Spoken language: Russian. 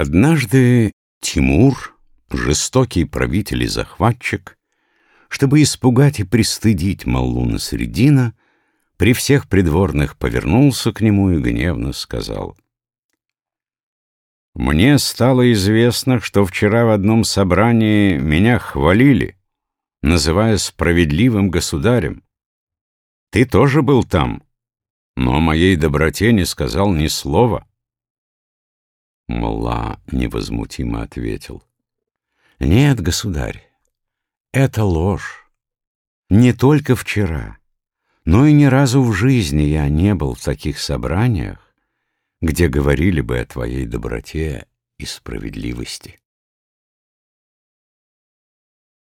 Однажды Тимур, жестокий правитель и захватчик, чтобы испугать и пристыдить Маллуна Средина, при всех придворных повернулся к нему и гневно сказал. «Мне стало известно, что вчера в одном собрании меня хвалили, называя справедливым государем. Ты тоже был там, но о моей доброте не сказал ни слова». Мулла невозмутимо ответил. «Нет, государь, это ложь. Не только вчера, но и ни разу в жизни я не был в таких собраниях, где говорили бы о твоей доброте и справедливости».